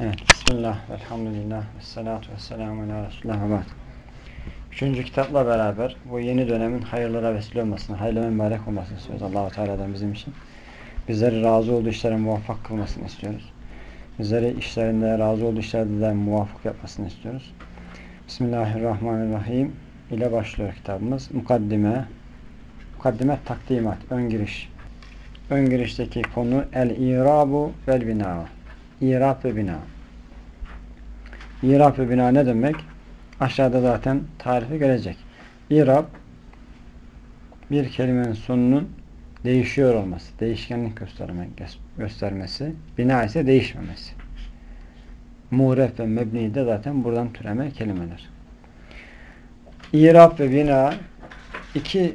Evet, Bismillah, Elhamdülillah, ve salatu ve selamu ala Resulullah ve. Üçüncü kitapla beraber bu yeni dönemin hayırlara vesile olmasını, hayırlı mübarek olmasını istiyoruz allah Teala'dan bizim için. Bizleri razı olduğu işlere muvaffak kılmasını istiyoruz. Bizleri işlerinde, razı olduğu işlerde de muvaffak yapmasını istiyoruz. Bismillahirrahmanirrahim ile başlıyor kitabımız. Mukaddime, mukaddime takdimat, ön giriş. Ön girişteki konu el-irabu vel-bina. İrab ve bina. İrab ve bina ne demek? Aşağıda zaten tarifi gelecek. İrab bir kelimenin sonunun değişiyor olması, değişkenlik göstermek, göstermesi, bina ise değişmemesi. Muğref ve mebni de zaten buradan türeme kelimeler. İrab ve bina iki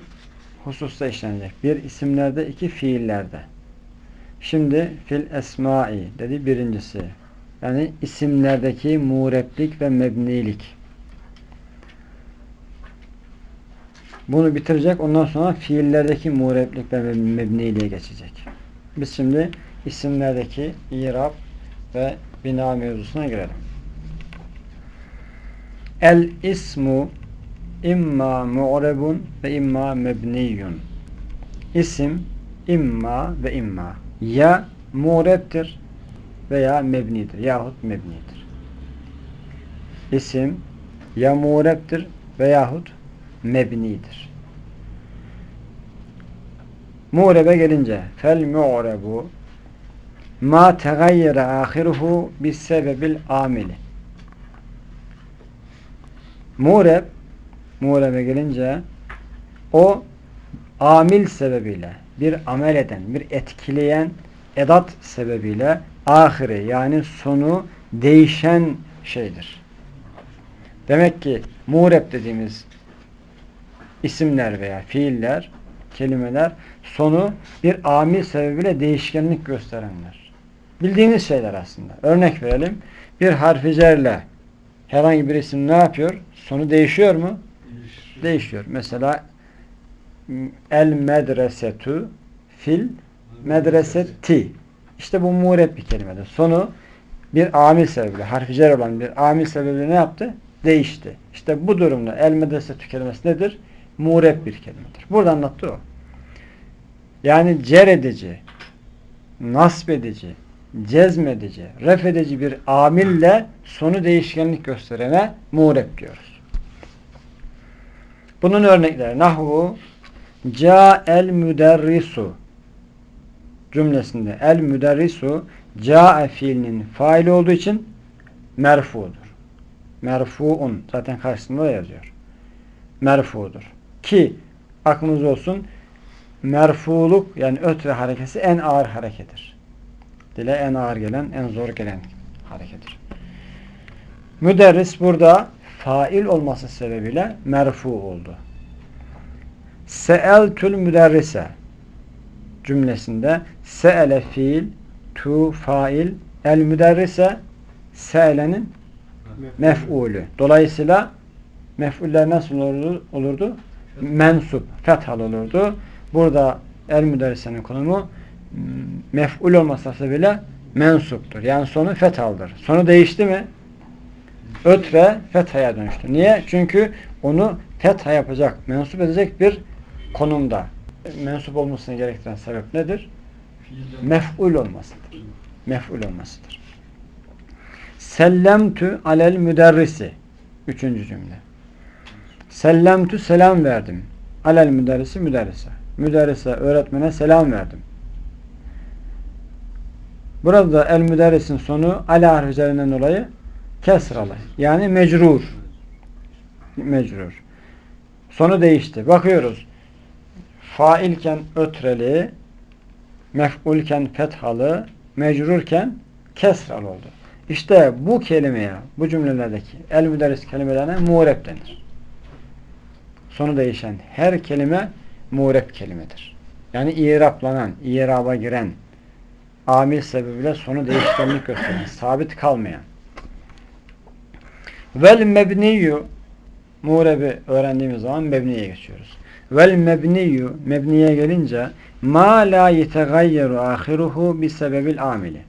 hususta işlenecek. Bir isimlerde, iki fiillerde. Şimdi fil esmai dedi birincisi. Yani isimlerdeki muğreplik ve mebnilik. Bunu bitirecek. Ondan sonra fiillerdeki muğreplik ve mebniliğe geçecek. Biz şimdi isimlerdeki irab ve bina mevzusuna girelim. El ismu imma mu'rebun ve imma mebniyun. İsim imma ve imma ya muğreptir veya mebnidir yahut mebnidir. İsim ya muğreptir veyahut mebnidir. Muğrebe gelince fel mu'rebu ma tegayyere ahiruhu bis sebebil amili. Muğreb muğrebe gelince o amil sebebiyle bir amel eden, bir etkileyen edat sebebiyle ahire yani sonu değişen şeydir. Demek ki muğreb dediğimiz isimler veya fiiller, kelimeler sonu bir amil sebebiyle değişkenlik gösterenler. Bildiğiniz şeyler aslında. Örnek verelim. Bir harficerle herhangi bir isim ne yapıyor? Sonu değişiyor mu? Değişiyor. değişiyor. Mesela el medresetu fil medreseti. İşte bu mureb bir kelimedir. Sonu bir amil sebebiyle, harficer olan bir amil sebebiyle ne yaptı? Değişti. İşte bu durumda el medresetü kelimesi nedir? Mureb bir kelimedir. Burada anlattı o. Yani cer edici, nasb edici, cezmedici, ref edici bir amille sonu değişkenlik gösterene mureb diyoruz. Bunun örnekleri nahu el müderrisu cümlesinde el müderrisu ca'e fiilinin faili olduğu için merfudur. Merfuun zaten karşısında da yazıyor. Merfudur. Ki aklınız olsun merfuluk yani ötre harekesi en ağır hareketir. Dile en ağır gelen, en zor gelen hareketir. Müderris burada fail olması sebebiyle merfu oldu. Se'eltül müderrise cümlesinde se'ele fiil, tu fail, el müderrise se'elenin mef'ulü. Dolayısıyla mef'uller nasıl olurdu? olurdu? Mensup, fethal olurdu. Burada el müderrisenin konumu mef'ul olması sebebiyle mensuptur. Yani sonu fethaldır. Sonu değişti mi? Ötre fethaya dönüştü. Niye? Çünkü onu fetha yapacak, mensup edecek bir konumda mensup olmasını gerektiren sebep nedir? Mef'ul olmasıdır. Mef'ul olmasıdır. Sellemtü alel müderrisi. Üçüncü cümle. Sellemtü selam verdim. Alel müderrisi müderrise. Müderrise öğretmene selam verdim. Burada da el müderrisin sonu ala harfi üzerinden dolayı kesralı. Yani mecrur. Mecrur. Sonu değişti. Bakıyoruz failken ötreli, mef'ulken fethalı, mecrurken kesral oldu. İşte bu kelimeye, bu cümlelerdeki el müderris kelimelerine muğrep denir. Sonu değişen her kelime muğrep kelimedir. Yani iraplanan, iraba giren, amil sebebiyle sonu değişkenlik gösteren, sabit kalmayan. Vel mebniyyu muğrebi öğrendiğimiz zaman mebniye geçiyoruz. Vel mebniyyu mebniye gelince ma la yetegayyeru ahiruhu bi sebebil amili.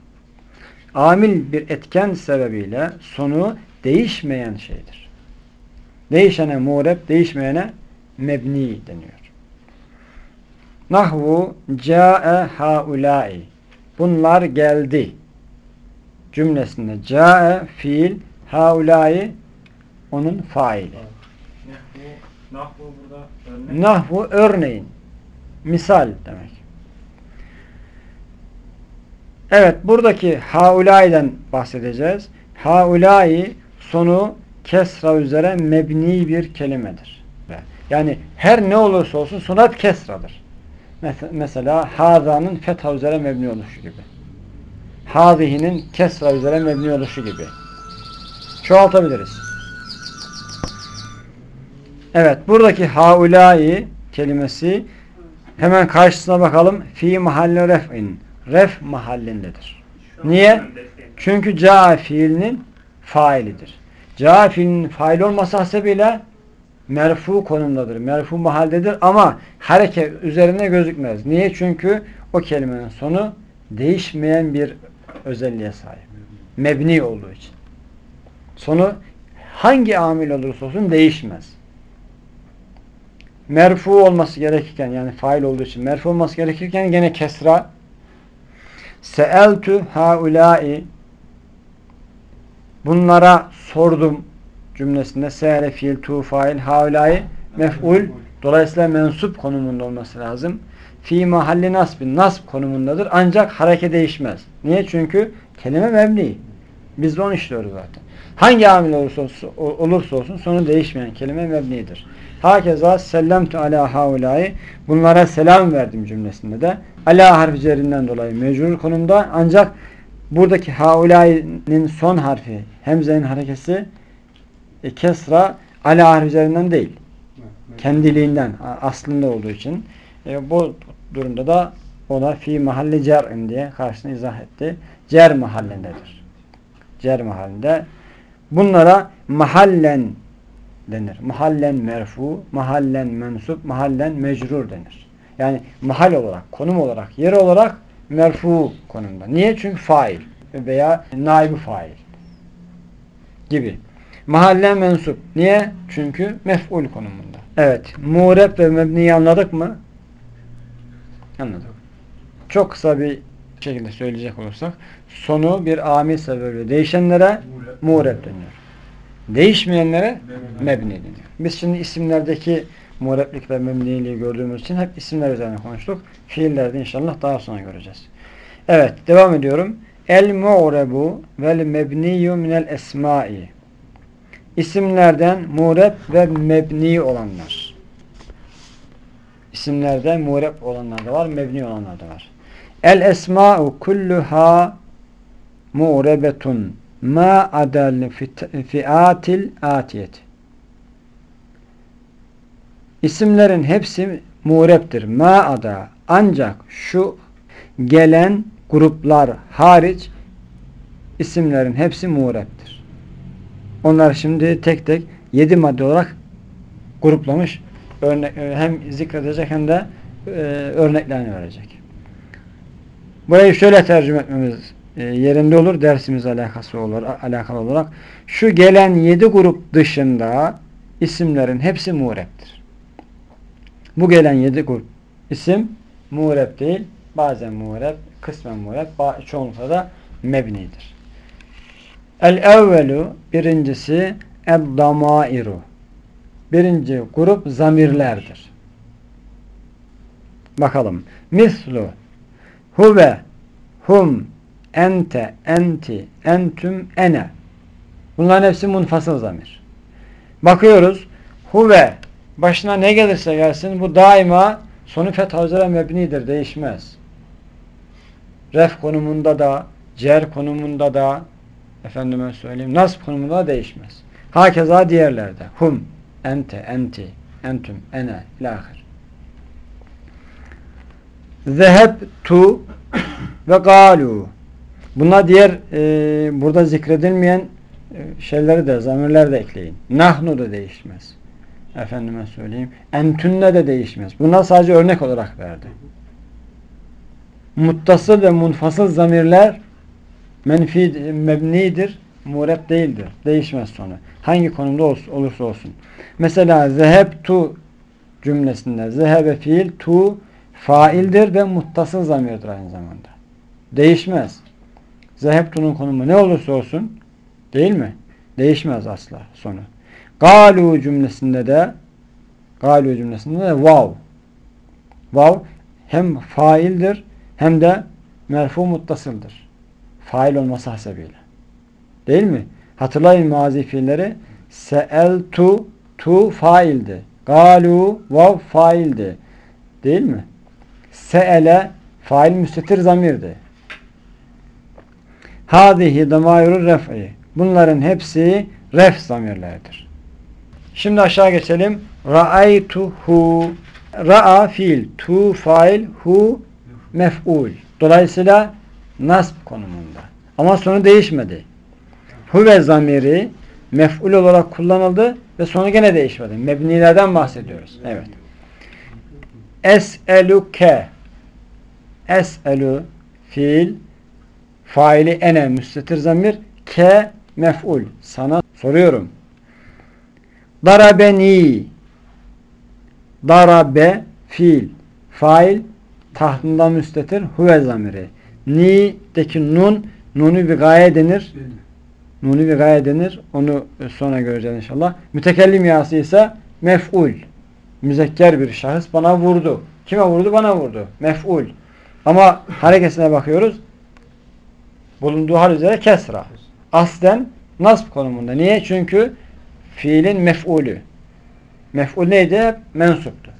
amil bir etken sebebiyle sonu değişmeyen şeydir. Değişene mureb, değişmeyene mebni deniyor. Nahvu ca'e haulai. Bunlar geldi. Cümlesinde ca'e fiil haulai onun faili. Nahvu örnek. Nahvu örneğin. Misal demek. Evet buradaki haulai'den bahsedeceğiz. Haulai sonu kesra üzere mebni bir kelimedir. Yani her ne olursa olsun hep kesradır. Mes- Mesela hazanın fetha üzere mebni oluşu gibi. Hazihinin kesra üzere mebni oluşu gibi. Çoğaltabiliriz. Evet buradaki haulai kelimesi hemen karşısına bakalım. Fi mahalle ref'in. Ref mahallindedir. Niye? Çünkü ca fiilinin failidir. Ca fiilinin fail olması hasebiyle merfu konumdadır. Merfu mahaldedir ama hareket üzerine gözükmez. Niye? Çünkü o kelimenin sonu değişmeyen bir özelliğe sahip. Mebni olduğu için. Sonu hangi amil olursa olsun değişmez. Merfu olması gerekirken yani fail olduğu için merfu olması gerekirken gene kesra Seeltu haulai Bunlara sordum cümlesinde se'ele fiil tu fail haulai mef'ul dolayısıyla mensup konumunda olması lazım. Fi mahalli nasbin nasb konumundadır ancak hareket değişmez. Niye? Çünkü kelime mebni. Biz de onu işliyoruz zaten. Hangi amil olursa olursa olsun sonu değişmeyen kelime mebnidir. Hakeza sellemtu ala haulai bunlara selam verdim cümlesinde de ala harfi cerinden dolayı mecrur konumda ancak buradaki haulai'nin son harfi hemzenin harekesi e, kesra ala harfi cerinden değil. Kendiliğinden aslında olduğu için e, bu durumda da o da fi mahalli cer'in diye karşısına izah etti. Cer mahallindedir. Cer mahallinde. Bunlara mahallen denir. Mahallen merfu, mahallen mensup, mahallen mecrur denir. Yani mahal olarak, konum olarak, yer olarak merfu konumda. Niye? Çünkü fail veya naibi fail gibi. Mahallen mensup. Niye? Çünkü mef'ul konumunda. Evet. Mureb ve mebniyi anladık mı? Anladık. Çok kısa bir şekilde söyleyecek olursak sonu bir amil sebebiyle değişenlere mureb deniyor. Değişmeyenlere mebni deniyor. Biz şimdi isimlerdeki mureblik ve mebniliği gördüğümüz için hep isimler üzerine konuştuk. Fiillerde inşallah daha sonra göreceğiz. Evet devam ediyorum. El mu'rebu vel mebniyu minel esmai. İsimlerden mureb ve mebni olanlar. İsimlerden mureb olanlar da var, mebni olanlar da var. El esma'u kulluha mu'rebetun ma adal fiatil atiyet. İsimlerin hepsi murebdir. Ma ada ancak şu gelen gruplar hariç isimlerin hepsi murebdir. Onlar şimdi tek tek yedi madde olarak gruplamış. Örnek, hem zikredecek hem de e, örneklerini verecek. Burayı şöyle tercüme etmemiz e, yerinde olur. Dersimiz alakası olur, alakalı olarak. Şu gelen yedi grup dışında isimlerin hepsi murebdir. Bu gelen yedi grup isim mureb değil. Bazen mureb, kısmen mureb, çoğunlukla da mebnidir. El evvelu birincisi ed-damairu. Birinci grup zamirlerdir. Bakalım. Mislu huve hum ente enti entüm ene. Bunların hepsi munfasıl zamir. Bakıyoruz. Huve başına ne gelirse gelsin bu daima sonu fetha mebnidir. Değişmez. Ref konumunda da cer konumunda da efendime söyleyeyim nasb konumunda da değişmez. Hakeza diğerlerde. Hum, ente, enti, entüm, ene, ilahir. Zeheb tu ve galu. Buna diğer e, burada zikredilmeyen e, şeyleri de, zamirler de ekleyin. Nahnu da değişmez. Efendime söyleyeyim. Entünne de değişmez. Bunlar sadece örnek olarak verdi. Muttasıl ve munfasıl zamirler menfi mebnidir, mureb değildir. Değişmez sonu. Hangi konumda olursa olsun. Mesela zehebtu cümlesinde zehebe fiil tu faildir ve muttasıl zamirdir aynı zamanda. Değişmez. Zehebtu'nun konumu ne olursa olsun değil mi? Değişmez asla sonu. Galu cümlesinde de galu cümlesinde de vav. Vav hem faildir hem de merfu muttasıldır. Fail olması hasebiyle. Değil mi? Hatırlayın mazi fiilleri. Seeltu tu faildi. Galu vav faildi. Değil mi? Seele fail müstetir zamirdi. Hadihi damayru ref'i. Bunların hepsi ref zamirleridir. Şimdi aşağı geçelim. Ra'aytuhu. Ra'a fiil, tu fail, hu mef'ul. Dolayısıyla nasb konumunda. Ama sonu değişmedi. Huve zamiri mef'ul olarak kullanıldı ve sonu gene değişmedi. Mebnilerden bahsediyoruz. Evet. Es'eluke Es'elu fiil faili ene müstetir zamir ke mef'ul. Sana soruyorum. Darabeni Darabe fiil fail tahtında müstetir huve zamiri. Ni'deki nun nunu bir gaye denir. Nunu bir gaye denir. Onu sonra göreceğiz inşallah. Mütekellim yası ise mef'ul. Müzekker bir şahıs bana vurdu. Kime vurdu? Bana vurdu. Mef'ul. Ama hareketine bakıyoruz. Bulunduğu hal üzere kesra. Aslen nasb konumunda. Niye? Çünkü fiilin mef'ulü. Mef'ul neydi? Mensuptu.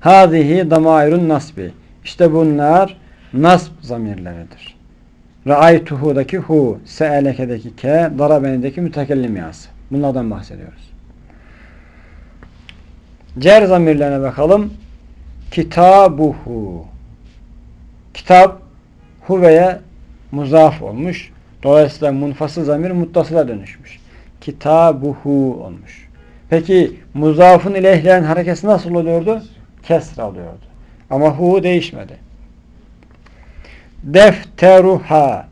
Hâzihi damairun nasbi. İşte bunlar nasb zamirleridir. Ra'aytuhu'daki hu, se'eleke'deki ke, darabenideki mütekellim yası. Bunlardan bahsediyoruz. Cer zamirlerine bakalım. Kitabuhu. Kitap huveye muzaf olmuş. Dolayısıyla munfasıl zamir muttasıla dönüşmüş. Kitabuhu olmuş. Peki muzafın ileyhlerin harekesi nasıl oluyordu? Kesra oluyordu. Ama hu değişmedi. Defteruha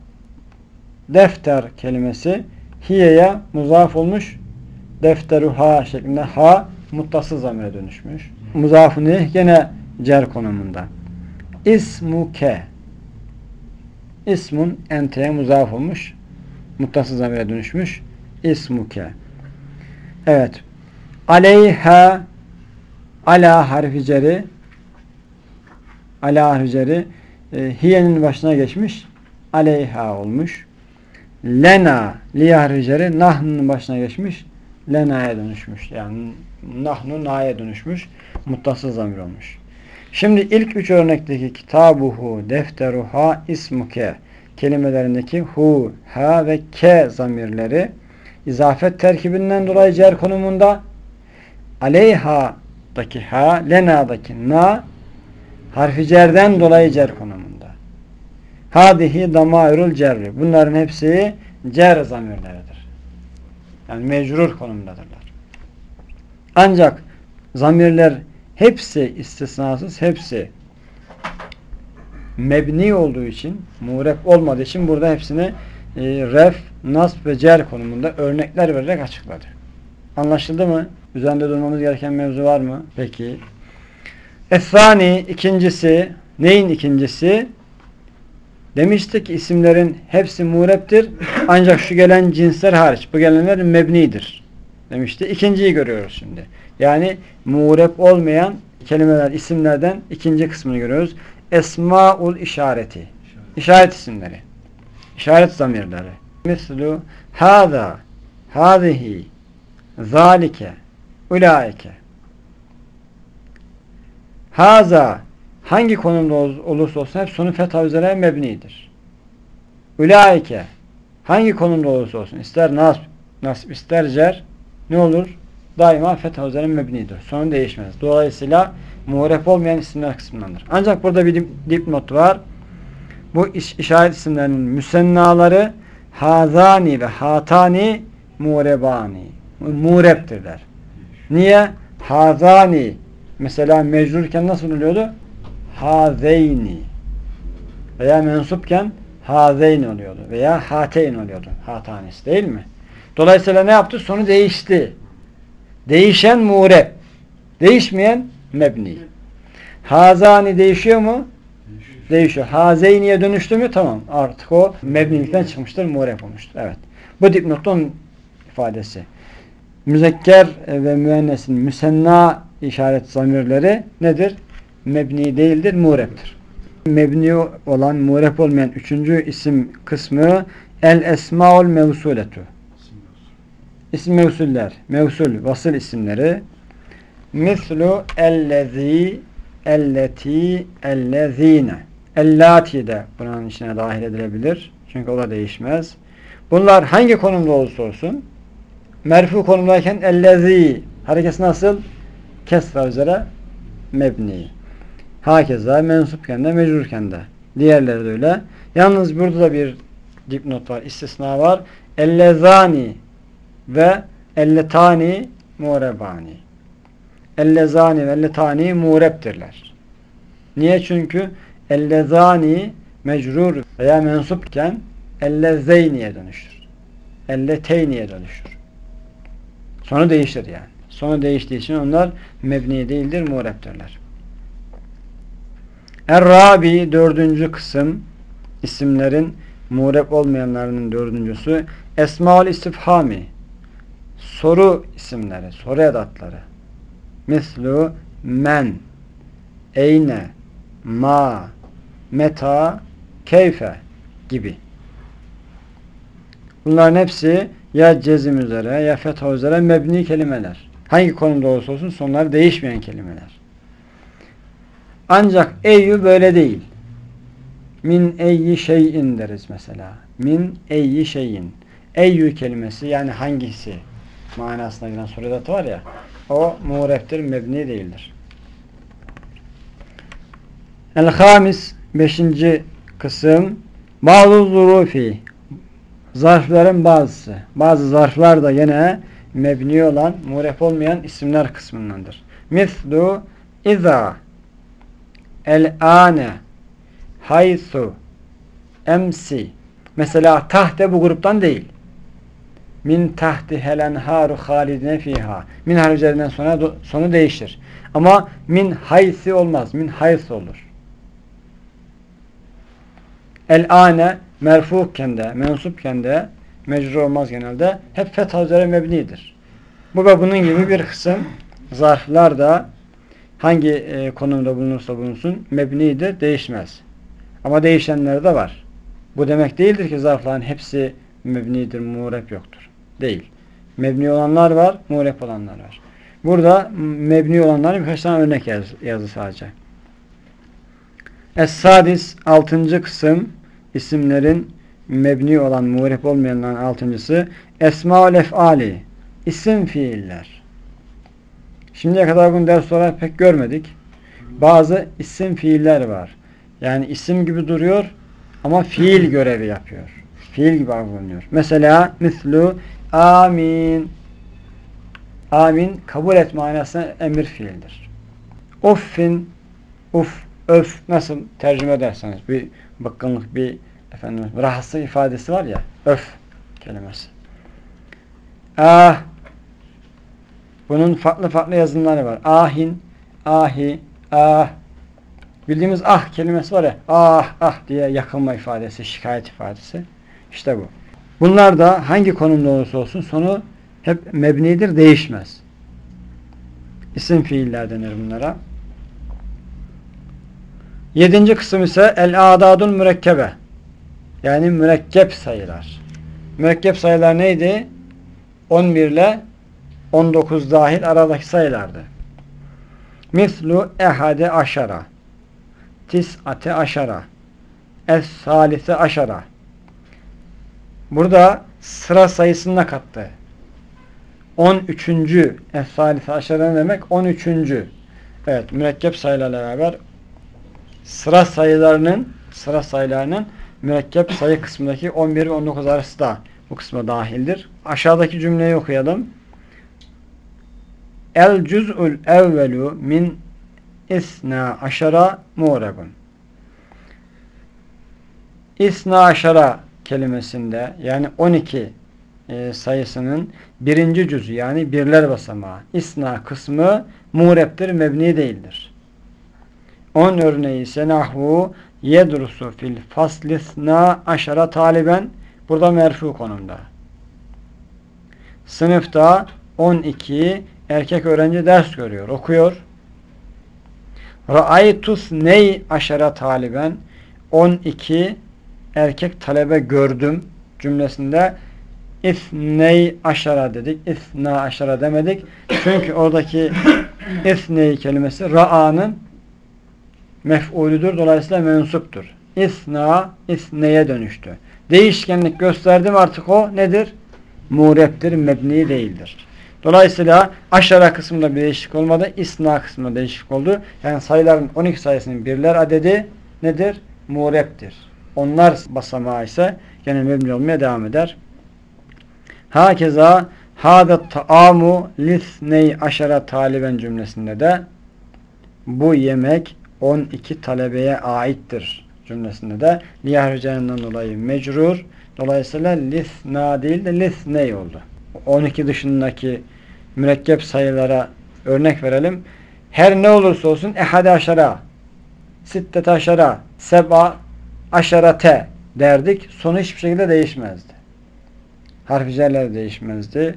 Defter kelimesi hiyeye muzaf olmuş. Defteruha şeklinde ha muttasıl zamire dönüşmüş. Muzafın ileyh gene cer konumunda. İsmuke İsmun enteye muzaf olmuş. Muttasıl zamire dönüşmüş. İsmuke. Evet. Aleyha ala harfi ceri ala harfi ceri e, hiyenin başına geçmiş. Aleyha olmuş. Lena li harfi ceri nahnın başına geçmiş. Lena'ya dönüşmüş. Yani nahnu na'ya dönüşmüş. Muttasıl zamir olmuş. Şimdi ilk üç örnekteki kitabuhu, defteruha, ismuke kelimelerindeki hu, ha ve ke zamirleri izafet terkibinden dolayı cer konumunda aleyha'daki ha, lena'daki na harfi cerden dolayı cer konumunda. Hadihi damairul cerri. Bunların hepsi cer zamirleridir. Yani mecrur konumdadırlar. Ancak zamirler hepsi istisnasız hepsi mebni olduğu için murep olmadığı için burada hepsini e, ref, nasb ve cer konumunda örnekler vererek açıkladı. Anlaşıldı mı? Üzerinde durmamız gereken mevzu var mı? Peki. Esani ikincisi neyin ikincisi? Demiştik isimlerin hepsi mureptir. Ancak şu gelen cinsler hariç. Bu gelenler mebnidir. Demişti. İkinciyi görüyoruz şimdi. Yani murep olmayan kelimeler, isimlerden ikinci kısmını görüyoruz. Esmaul işareti. İşaret isimleri. İşaret zamirleri. Mislu hâzâ, hâzihi, zâlike, ulaike. Haza hangi konumda olursa olsun hep sonu fetha üzere mebnidir. Ulaike hangi konumda olursa olsun ister nasb, nasb ister cer ne olur? Daima fetha üzere mebnidir. Sonu değişmez. Dolayısıyla muhrep olmayan isimler kısmındandır. Ancak burada bir dipnot var. Bu iş, işaret isimlerinin müsennaları hazani ve hatani murebani. Mureptirler. Niye? Hazani mesela mecrurken nasıl oluyordu? Hazeyni veya mensupken hazeyn oluyordu veya hateyn oluyordu. Ha tanesi değil mi? Dolayısıyla ne yaptı? Sonu değişti. Değişen mureb. Değişmeyen mebni. Hazani değişiyor mu? Değişiyor. Hazeyniye dönüştü mü? Tamam. Artık o mebnilikten çıkmıştır. Mureb olmuştur. Evet. Bu dipnotun ifadesi. Müzekker ve müennesin müsenna işaret zamirleri nedir? Mebni değildir, murebdir. Mebni olan, mureb olmayan üçüncü isim kısmı el esmaul mevsuletu. İsim mevsuller, mevsul, vasıl isimleri mislu ellezî, elleti, ellezîne. Ellati de bunun içine dahil edilebilir. Çünkü o da değişmez. Bunlar hangi konumda olursa olsun merfu konumdayken ellezî harekesi nasıl? Kesra üzere mebni. Hakeza mensupken de mecrurken de. Diğerleri de öyle. Yalnız burada da bir dipnot var, istisna var. Ellezani ve elletani murebani. Ellezani ve elletani murebdirler. Niye? Çünkü ellezani mecrur veya mensupken ellezeyniye dönüşür. Elleteyniye dönüşür. Sonu değişir yani. Sonu değiştiği için onlar mebni değildir, murebdirler. Er-Rabi dördüncü kısım isimlerin mureb olmayanlarının dördüncüsü Esmaül istifhami soru isimleri, soru edatları. Mislu men, eyne, ma, meta, keyfe gibi. Bunların hepsi ya cezim üzere ya fetha üzere mebni kelimeler. Hangi konumda olursa olsun sonları değişmeyen kelimeler. Ancak eyyü böyle değil. Min eyyi şeyin deriz mesela. Min eyyi şeyin. Eyyü kelimesi yani hangisi manasına gelen soru edatı var ya o muğreftir, mebni değildir. El-Hamis beşinci kısım bazı zurufi zarfların bazısı. Bazı zarflar da yine mebni olan, muref olmayan isimler kısmındandır. Mislu iza el-ane haythu emsi mesela tahte bu gruptan değil. Min tahti helen haru halidine fiha. Min harf üzerinden sonra sonu değişir. Ama min haysi olmaz. Min hays olur. El-ane merfukken de, mensupken de mecrur olmaz genelde. Hep fetha üzere mebnidir. Bu ve bunun gibi bir kısım zarflar da hangi e, konumda bulunursa bulunsun mebnidir, değişmez. Ama değişenler de var. Bu demek değildir ki zarfların hepsi mebnidir, murep yoktur. Değil. Mebni olanlar var, murep olanlar var. Burada mebni olanların birkaç tane örnek yaz, yazı sadece. Es-Sadis 6. kısım isimlerin mebni olan, murep olmayanların altıncısı Esma-ül Ef'ali isim fiiller. Şimdiye kadar bunu ders olarak pek görmedik. Bazı isim fiiller var. Yani isim gibi duruyor ama fiil görevi yapıyor. Fiil gibi algılanıyor. Mesela mislu amin amin kabul et manasına emir fiildir. Uffin uf öf nasıl tercüme ederseniz bir bıkkınlık bir efendim rahatsız ifadesi var ya öf kelimesi. Ah bunun farklı farklı yazımları var. Ahin, ahi, ah. Bildiğimiz ah kelimesi var ya. Ah, ah diye yakılma ifadesi, şikayet ifadesi. İşte bu. Bunlar da hangi konumda olursa olsun sonu hep mebnidir, değişmez. İsim fiiller denir bunlara. Yedinci kısım ise el-adadul mürekkebe. Yani mürekkep sayılar. Mürekkep sayılar neydi? 11 ile 19 dahil aradaki sayılardı. Mislu ehade aşara tis'ate aşara es-salise aşara Burada sıra sayısına kattı. 13. Es-salise aşara demek 13. Evet mürekkep sayılarla beraber sıra sayılarının sıra sayılarının mürekkep sayı kısmındaki 11 ve 19 arası da bu kısma dahildir. Aşağıdaki cümleyi okuyalım. El cüz'ül evvelu min isna aşara mu'rebun. İsna aşara kelimesinde yani 12 e, sayısının birinci cüzü yani birler basamağı isna kısmı muğreptir, mebni değildir. 10 örneği ise nahvu yedrusu fil faslisna aşara taliben burada merfu konumda. Sınıfta 12 erkek öğrenci ders görüyor, okuyor. Ra'aytus ney aşara taliben 12 erkek talebe gördüm cümlesinde İthney aşara dedik. İthna aşara demedik. Çünkü oradaki ithney kelimesi ra'anın mef'ulüdür. Dolayısıyla mensuptur. İthna, ithneye dönüştü. Değişkenlik gösterdim artık o nedir? Mureptir, mebni değildir. Dolayısıyla aşara kısmında bir değişiklik olmadı. İsna kısmında değişiklik oldu. Yani sayıların 12 sayısının birler adedi nedir? Mureptir. Onlar basamağı ise gene mebni olmaya devam eder. Hakeza hâdet ta'amu lisney aşara taliben cümlesinde de bu yemek 12 talebeye aittir cümlesinde de liyahricenenden dolayı mecrur dolayısıyla lisna değil de lisney oldu. 12 dışındaki mürekkep sayılara örnek verelim. Her ne olursa olsun ehade aşara sittet aşara seba aşarate derdik. Sonu hiçbir şekilde değişmezdi. Harfi cerler değişmezdi.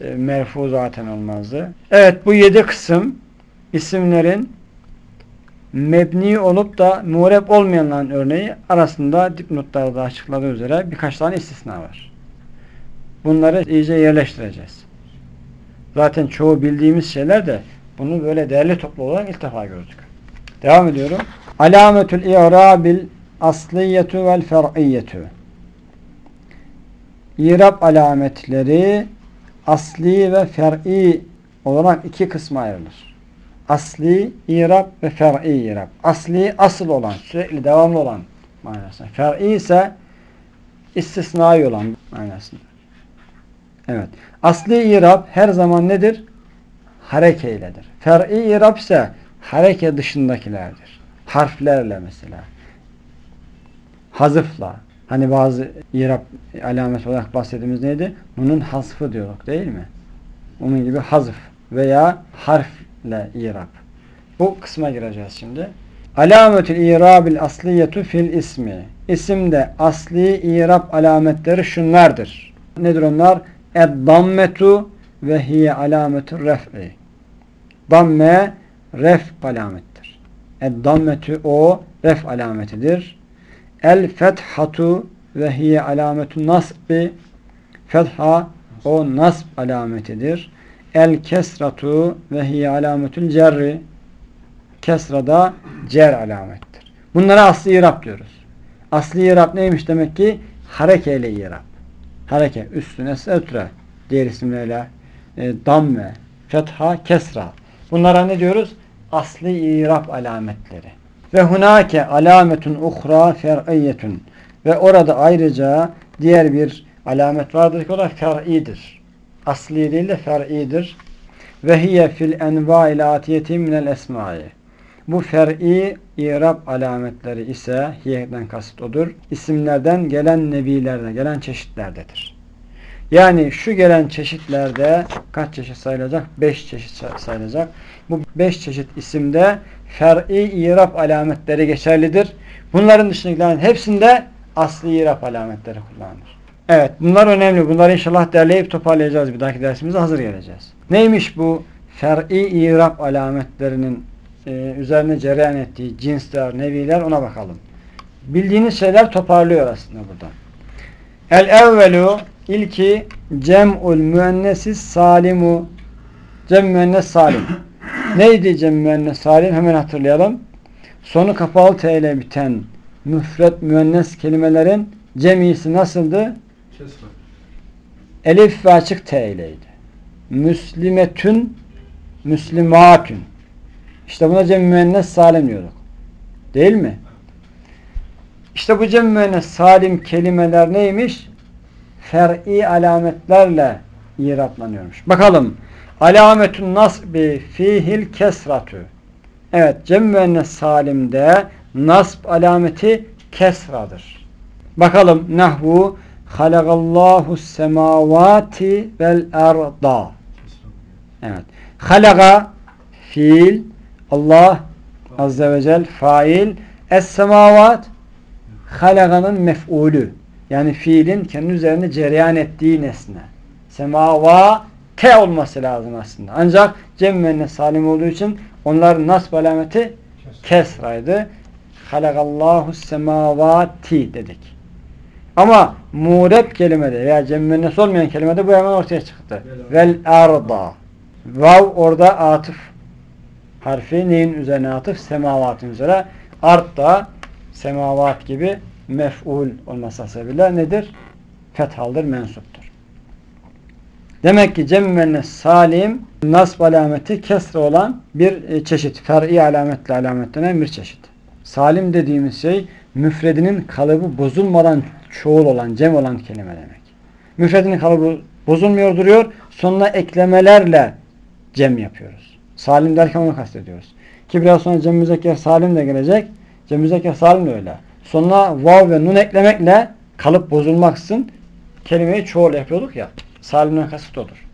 E, merfu zaten olmazdı. Evet bu yedi kısım isimlerin mebni olup da mureb olmayanların örneği arasında dipnotlarda açıkladığı üzere birkaç tane istisna var. Bunları iyice yerleştireceğiz. Zaten çoğu bildiğimiz şeyler de bunu böyle değerli toplu olarak ilk defa gördük. Devam ediyorum. Alametül i'rabil asliyetu vel fer'iyyetu İrab alametleri asli ve fer'i olarak iki kısma ayrılır. Asli irab ve fer'i irab. Asli asıl olan, sürekli devamlı olan manasında. Fer'i ise istisnai olan manasında. Evet. Asli irab her zaman nedir? Hareke iledir. Fer'i irab ise hareke dışındakilerdir. Harflerle mesela. Hazıfla, Hani bazı irab alamet olarak bahsettiğimiz neydi? Bunun hasfı diyorduk değil mi? Onun gibi hazf veya harfle irab. Bu kısma gireceğiz şimdi. Alametül irabil asliyetu fil ismi. İsimde asli irab alametleri şunlardır. Nedir onlar? Eddammetu ve hiye alametü ref'i. Damme ref alamettir. Eddammetü o ref alametidir. El fethatu ve hiye alametun nasbi fetha o nasb alametidir. El kesratu ve hiye alametül cerri kesrada cer alamettir. Bunlara asli irab diyoruz. Asli irab neymiş demek ki? Harekeyle irab. Hareke üstüne setre diğer isimlerle e, damme, fetha, kesra. Bunlara ne diyoruz? Asli irab alametleri. Ve hunake alametun uhra fer'iyyetun. Ve orada ayrıca diğer bir alamet vardır ki o da fer'idir. Asli değil de fer'idir. Ve hiye fil enva'il atiyeti minel esmai. Bu fer'i irab alametleri ise hiyeden kasıt odur. İsimlerden gelen nebilerde, gelen çeşitlerdedir. Yani şu gelen çeşitlerde kaç çeşit sayılacak? Beş çeşit sayılacak. Bu beş çeşit isimde fer'i irab alametleri geçerlidir. Bunların dışındakilerin hepsinde asli irab alametleri kullanılır. Evet bunlar önemli. Bunları inşallah derleyip toparlayacağız. Bir dahaki dersimize hazır geleceğiz. Neymiş bu fer'i irab alametlerinin e, üzerine cereyan ettiği cinsler, neviler ona bakalım. Bildiğiniz şeyler toparlıyor aslında burada. El evvelu ilki cem'ul müennesis salimu cem müennes salim. Neydi cem müennes salim? Hemen hatırlayalım. Sonu kapalı t ile biten müfret müennes kelimelerin cemisi nasıldı? Kesra. Elif ve açık t ileydi. Müslimetün müslimatün. İşte buna cem müennes salim diyorduk. Değil mi? İşte bu cem müennes salim kelimeler neymiş? Fer'i alametlerle iraplanıyormuş. Bakalım. Alametun nasbi fihil kesratü. Evet, cem müennes salimde nasb alameti kesradır. Bakalım nahvu halagallahu semavati vel arda. Evet. Halaga fiil Allah azze ve cel fail es semavat halaganın mef'ulü. Yani fiilin kendi üzerinde cereyan ettiği nesne. Semava te olması lazım aslında. Ancak cem müennes salim olduğu için onların nasb alameti kesraydı. Halagallahu semavati dedik. Ama mureb kelimede veya cem müennes olmayan kelimede bu hemen ortaya çıktı. Vel arda. Vav orada atıf harfi neyin üzerine atıf? Semavatın üzerine. Art da semavat gibi mef'ul olması sebebiyle nedir? Fethaldır, mensuptur. Demek ki cem müennes salim nasb alameti kesre olan bir e, çeşit. Fer'i alametle alametlenen bir çeşit. Salim dediğimiz şey müfredinin kalıbı bozulmadan çoğul olan, cem olan kelime demek. Müfredinin kalıbı bozulmuyor duruyor. Sonuna eklemelerle cem yapıyoruz. Salim derken onu kastediyoruz. Ki biraz sonra cem müzekker salim de gelecek. Cem müzekker salim de öyle. Sonuna vav ve nun eklemekle kalıp bozulmaksın kelimeyi çoğul yapıyorduk ya. Salimden kasıt odur.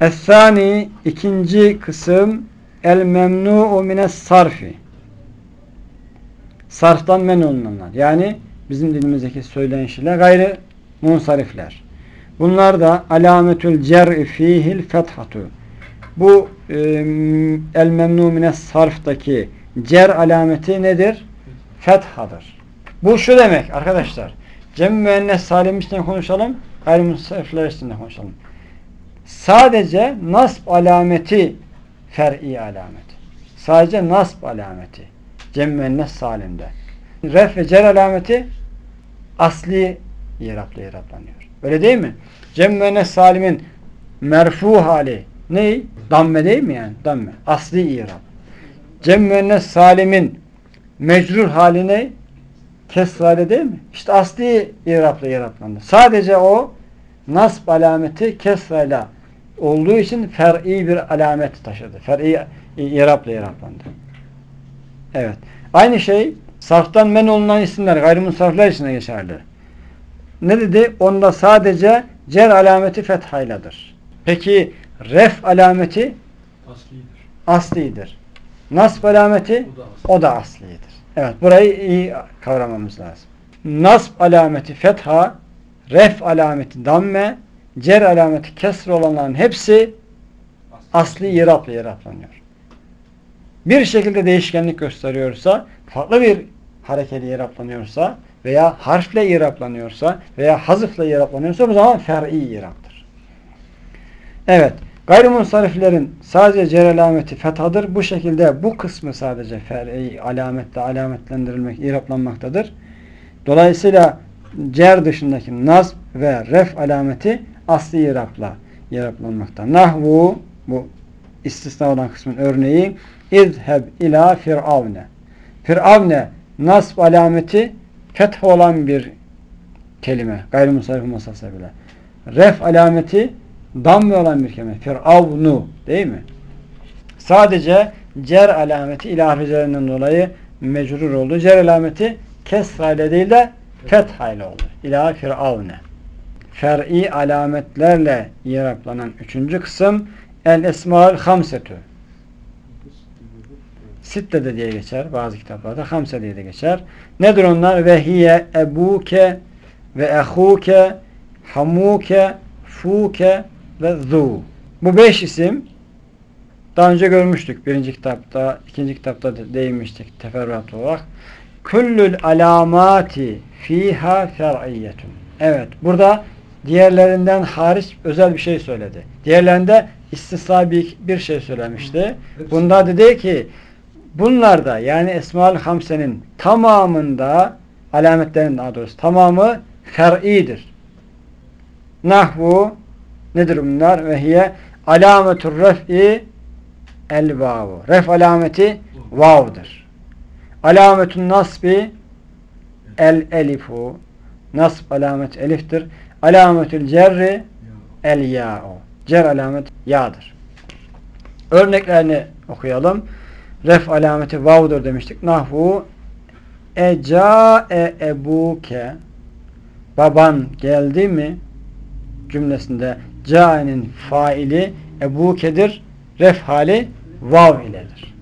Es-sani ikinci kısım el memnu'u mines sarfi. Sarftan men olunanlar. Yani bizim dilimizdeki söyleyen şeyler gayrı munsarifler. Bunlar da alametül cer'i fihil fethatu. Bu e, el memnu mines sarftaki cer alameti nedir? Fethadır. Bu şu demek arkadaşlar. Cem müennes salim için konuşalım. Gayrimusafirler için konuşalım. Sadece nasb alameti fer'i alamet. Sadece nasb alameti. Cem müennes salimde. Ref ve cer alameti asli irapla iraplanıyor. Öyle değil mi? Cem müennes salimin merfu hali ne? Damme değil mi yani? Damme. Asli irap. Cem müennes salimin mecrur hali ne? Kesrale değil mi? İşte asli irapla iraplandı. Sadece o nasb alameti kesrayla olduğu için fer'i bir alamet taşıdı. Fer'i irapla iraplandı. Evet. Aynı şey sarftan men olunan isimler gayrimusarflar için geçerli. Ne dedi? Onda sadece cer alameti fethayladır. Peki ref alameti Aslidir. aslidir. Nasb alameti O da asli. o da aslidir. Evet burayı iyi kavramamız lazım. Nasb alameti fetha, ref alameti damme, cer alameti kesr olanların hepsi asli irapla iraplanıyor. Bir şekilde değişkenlik gösteriyorsa, farklı bir harekeli iraplanıyorsa veya harfle iraplanıyorsa veya hazıfla iraplanıyorsa bu zaman fer'i iraptır. Evet. Gayrimunsariflerin sadece cer alameti fethadır. Bu şekilde bu kısmı sadece fer'i alametle alametlendirilmek, iraplanmaktadır. Dolayısıyla cer dışındaki nazb ve ref alameti asli irapla iraplanmakta. Nahvu bu istisna olan kısmın örneği İzheb ila firavne. Firavne nasb alameti feth olan bir kelime. Gayrimusarif olması bile. Ref alameti damme olan bir kelime. Firavnu değil mi? Sadece cer alameti ilah üzerinden dolayı mecrur oldu. Cer alameti kesra ile değil de fetha ile oldu. İlah firavne. Fer'i alametlerle yaraplanan üçüncü kısım el esmaül hamsetü. Sitte de diye geçer bazı kitaplarda. Hamse diye de geçer. Nedir onlar? Ve hiye ebuke ve ehuke hamuke fuke ve zu. Bu beş isim daha önce görmüştük. Birinci kitapta, ikinci kitapta değinmiştik teferruat olarak. Küllül alamati fiha fer'iyyetun. Evet. Burada diğerlerinden hariç özel bir şey söyledi. Diğerlerinde istisna bir, bir şey söylemişti. Bunda dedi ki bunlarda yani Esma-ül Hamse'nin tamamında alametlerin daha doğrusu tamamı fer'idir. Nahvu nedir bunlar? Ve hiye alametur ref'i el vavu. Ref alameti vav'dır. Alametun nasbi el elifu. Nasb alamet eliftir. Alametül cerri el ya'u. Cer alamet ya'dır. Örneklerini okuyalım. Ref alameti vav'dur demiştik. Nahvu Ecae ebuke baban geldi mi cümlesinde cae'nin faili ebukedir. Ref hali vav iledir.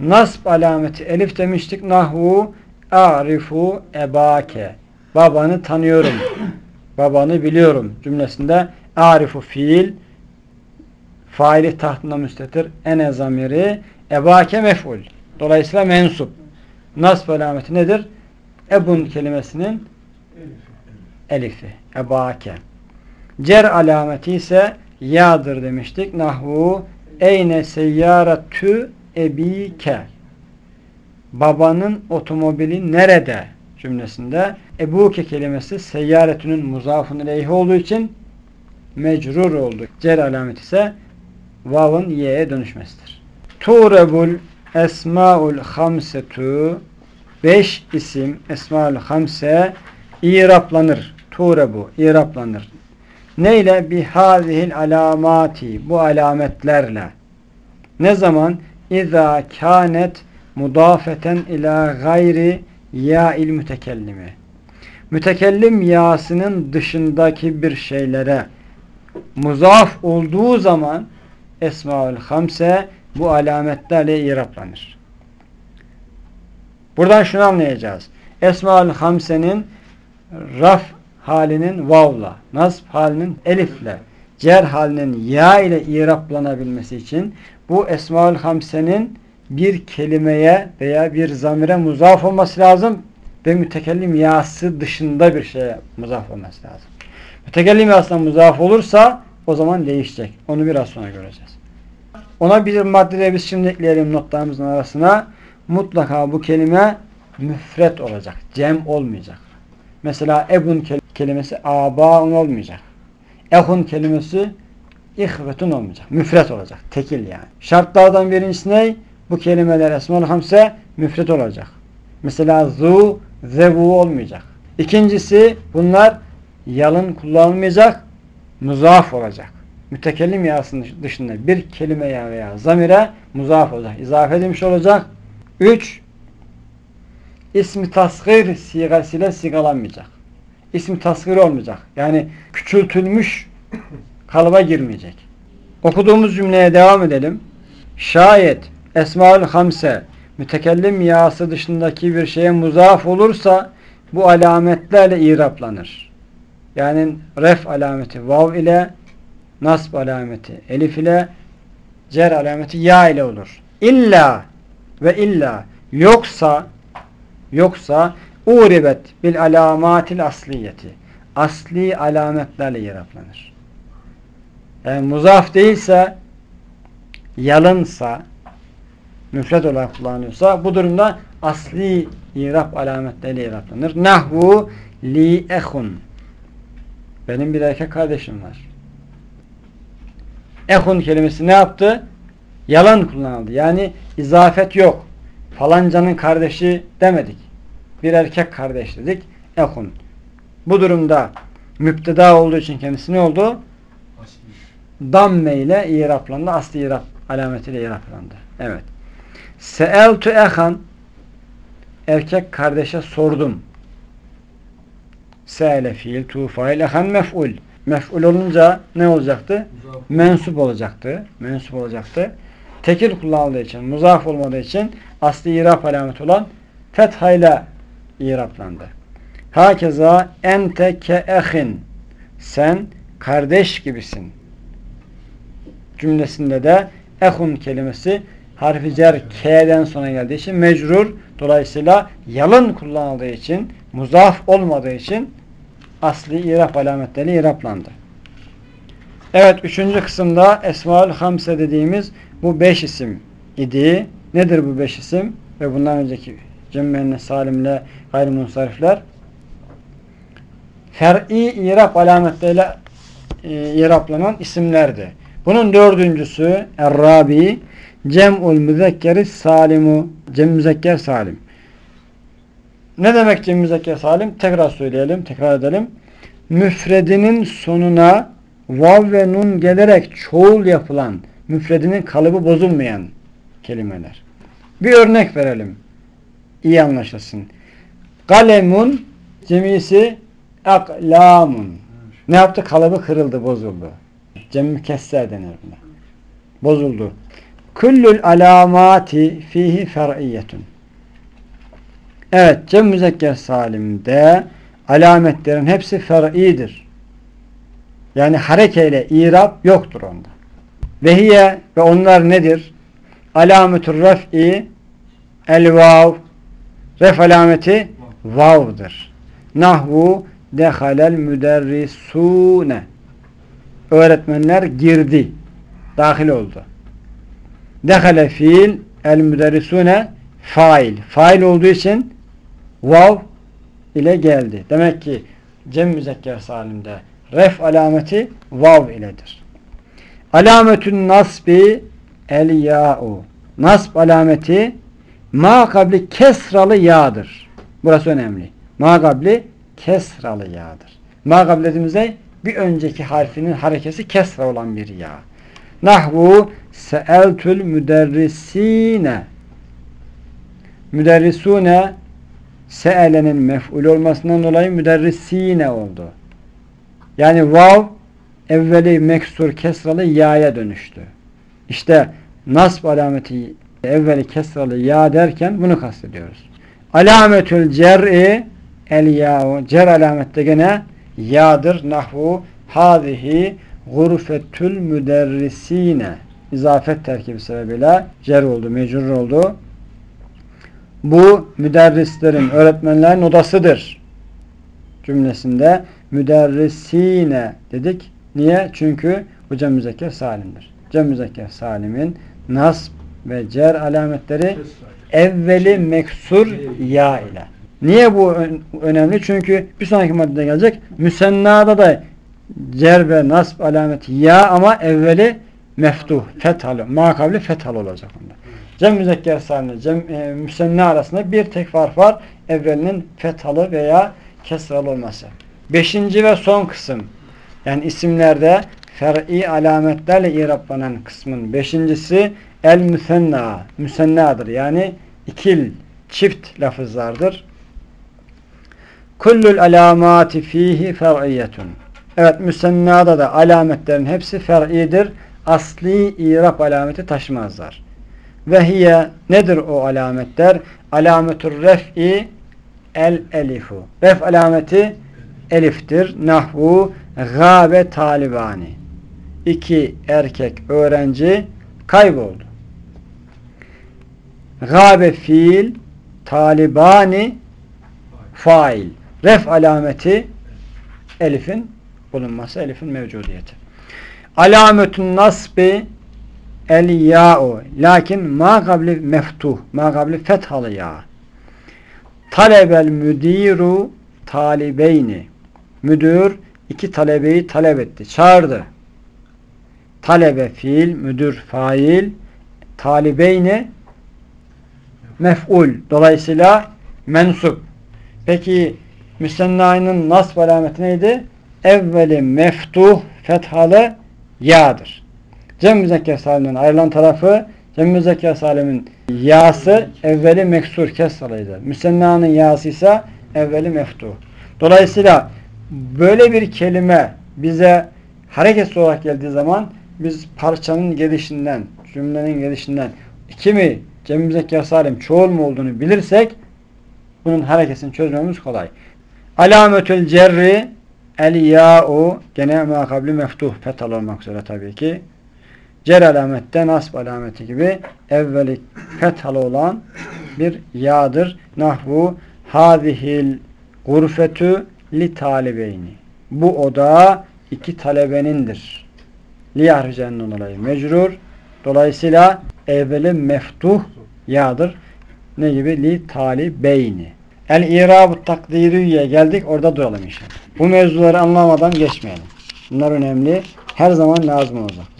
Nasb alameti elif demiştik. Nahu arifu ebake. Babanı tanıyorum. Babanı biliyorum cümlesinde arifu fiil faili tahtında müstetir. Ene zamiri ebake mef'ul. Dolayısıyla mensup. Nasb alameti nedir? Ebun kelimesinin elifi. Ebake. Cer alameti ise ya'dır demiştik. Nahu eyne seyyaratü ebike. Babanın otomobili nerede cümlesinde ebuke kelimesi seyyaretünün muzafun ileyhi olduğu için mecrur oldu. Cer alameti ise vav'ın y'ye dönüşmesidir. Turebul esmaul hamsetu beş isim esmaul hamse iraplanır. Turebu iraplanır. Neyle? Bihazihil alamati bu alametlerle. Ne zaman? İza kânet mudafeten ila gayri ya il mütekellimi. Mütekellim yasının dışındaki bir şeylere muzaf olduğu zaman Esmaül Hamse bu alametlerle iraplanır. Buradan şunu anlayacağız. Esmaül Hamse'nin raf halinin vavla, nasb halinin elifle, cer halinin ya ile iraplanabilmesi için bu Esmaül Hamse'nin bir kelimeye veya bir zamire muzaf olması lazım ve mütekellim yası dışında bir şeye muzaf olması lazım. Mütekellim yasına muzaf olursa o zaman değişecek. Onu biraz sonra göreceğiz. Ona bir maddede biz şimdi ekleyelim notlarımızın arasına. Mutlaka bu kelime müfret olacak. Cem olmayacak. Mesela ebun kelimesi abaun olmayacak. Ehun kelimesi ihvetun olmayacak. Müfret olacak. Tekil yani. Şartlardan birincisi ne? Bu kelimeler esma-ül hamse müfret olacak. Mesela zu, zevu olmayacak. İkincisi bunlar yalın kullanılmayacak, muzaf olacak. Mütekellim yasının dışında bir kelimeye veya zamire muzaf olacak. İzafe edilmiş olacak. Üç, ismi tasgir sigasıyla sigalanmayacak. İsmi tasgir olmayacak. Yani küçültülmüş kalıba girmeyecek. Okuduğumuz cümleye devam edelim. Şayet Esmaül Hamse mütekellim yası dışındaki bir şeye muzaf olursa bu alametlerle iraplanır. Yani ref alameti vav ile nasb alameti elif ile cer alameti ya ile olur. İlla ve illa yoksa yoksa uribet bil alamatil asliyeti asli alametlerle iraplanır. Yani muzaf değilse yalınsa müfret olarak kullanılıyorsa bu durumda asli irap alametleriyle iraplanır. Nahvu li ehun benim bir erkek kardeşim var. Ehun kelimesi ne yaptı? Yalan kullanıldı. Yani izafet yok. Falancanın kardeşi demedik. Bir erkek kardeş dedik. Ehun. Bu durumda müpteda olduğu için kendisi ne oldu? Damme ile iraplandı. Asli irap alametiyle iraplandı. Evet. Seeltu ehan erkek kardeşe sordum. Se'le fiil, tu fail, ehan mef'ul. Mef'ul olunca ne olacaktı? Mensup olacaktı. Mensup olacaktı. Tekil kullanıldığı için, muzaf olmadığı için asli irap alameti olan fethayla iraplandı. Hakeza ente ke sen kardeş gibisin. Cümlesinde de ehun kelimesi harfi cer K'den sonra geldiği için mecrur. Dolayısıyla yalın kullanıldığı için, muzaf olmadığı için asli irap alametleri iraplandı. Evet, üçüncü kısımda Esmaül Hamse dediğimiz bu beş isim idi. Nedir bu beş isim? Ve bundan önceki cemmenle, salimle, gayrimunsarifler fer'i irap alametleriyle e, iraplanan isimlerdi. Bunun dördüncüsü Errabi Cem'ul müzekkeri salimu Cem müzekker salim. Ne demek cem müzekker salim? Tekrar söyleyelim, tekrar edelim. Müfredinin sonuna vav ve nun gelerek çoğul yapılan, müfredinin kalıbı bozulmayan kelimeler. Bir örnek verelim. İyi anlaşılsın. Kalemun cemisi aklamun. Ne yaptı? Kalıbı kırıldı, bozuldu. Cem mükesser denir buna. Bozuldu. Kullul alamati fihi fer'iyyetun. Evet, cem müzekker salimde alametlerin hepsi fer'idir. Yani harekeyle irab yoktur onda. Vehiye ve onlar nedir? Alametur ref'i el vav ref alameti vav'dır. Nahvu dehalel müderrisune öğretmenler girdi. Dahil oldu. Dehale fiil el müderrisune fail. Fail olduğu için vav ile geldi. Demek ki cem müzekker salimde ref alameti vav iledir. Alametün nasbi el ya'u. Nasb alameti ma kabli kesralı yağdır. Burası önemli. Ma kabli kesralı yağdır. Ma kabli dediğimizde bir önceki harfinin harekesi kesra olan bir yağ. Nahvu seeltül müderrisine müderrisune seelenin mef'ul olmasından dolayı müderrisine oldu. Yani vav evveli meksur kesralı ya'ya dönüştü. İşte nasb alameti evveli kesralı ya derken bunu kastediyoruz. Alametül cer'i el ya'u cer alamette gene ya'dır. Nahvu hadihi gurfetül müderrisine izafet terkibi sebebiyle cer oldu, mecrur oldu. Bu müderrislerin, öğretmenlerin odasıdır. Cümlesinde müderrisine dedik. Niye? Çünkü bu cem müzekker salimdir. Cem müzekker salimin nasb ve cer alametleri evveli meksur ya ile. Niye bu önemli? Çünkü bir sonraki maddede gelecek. Müsennada da cer ve nasb alameti ya ama evveli meftuh, fethal, makabli fethal olacak onda. Cem müzekker salimle cem e, müsenna arasında bir tek fark var. Evvelinin fethalı veya kesralı olması. Beşinci ve son kısım. Yani isimlerde fer'i alametlerle iraplanan kısmın beşincisi el müsenna. Müsennadır. Yani ikil, çift lafızlardır. Kullul alamati fihi fer'iyyetun. Evet müsennada da alametlerin hepsi fer'idir. Asli irap alameti taşımazlar. Ve hiye nedir o alametler? Alametur ref'i el elifu. Ref alameti eliftir. Nahvu gâbe talibani. İki erkek öğrenci kayboldu. Gâbe fiil talibani fail. Ref alameti elifin bulunması, elifin mevcudiyeti. Alametun nasbi el ya'u. Lakin ma kabli meftuh. Ma kabli fethalı ya. Talebel müdiru talibeyni. Müdür iki talebeyi talep etti. Çağırdı. Talebe fiil, müdür fail, talibeyni mef'ul. Dolayısıyla mensup. Peki müstenna'nın nasb alameti neydi? Evveli meftuh fethalı ya'dır. Cem müzekker salimden ayrılan tarafı Cem müzekker salimin yası evveli meksur kesralıydı. Müsenna'nın yası ise evveli meftuh. Dolayısıyla böyle bir kelime bize hareketsiz olarak geldiği zaman biz parçanın gelişinden, cümlenin gelişinden kimi Cem müzekker salim çoğul mu olduğunu bilirsek bunun hareketini çözmemiz kolay. Alametül cerri el ya'u gene makabli meftuh fetal olmak üzere tabii ki. Cer alamette nasb alameti gibi evveli fethalı olan bir ya'dır. Nahvu hadihil gurfetü li talibeyni. Bu oda iki talebenindir. Li harficenin dolayı mecrur. Dolayısıyla evveli meftuh ya'dır. Ne gibi? Li talibeyni. El irab takdiriye geldik. Orada duralım inşallah. Bu mevzuları anlamadan geçmeyelim. Bunlar önemli. Her zaman lazım olacak.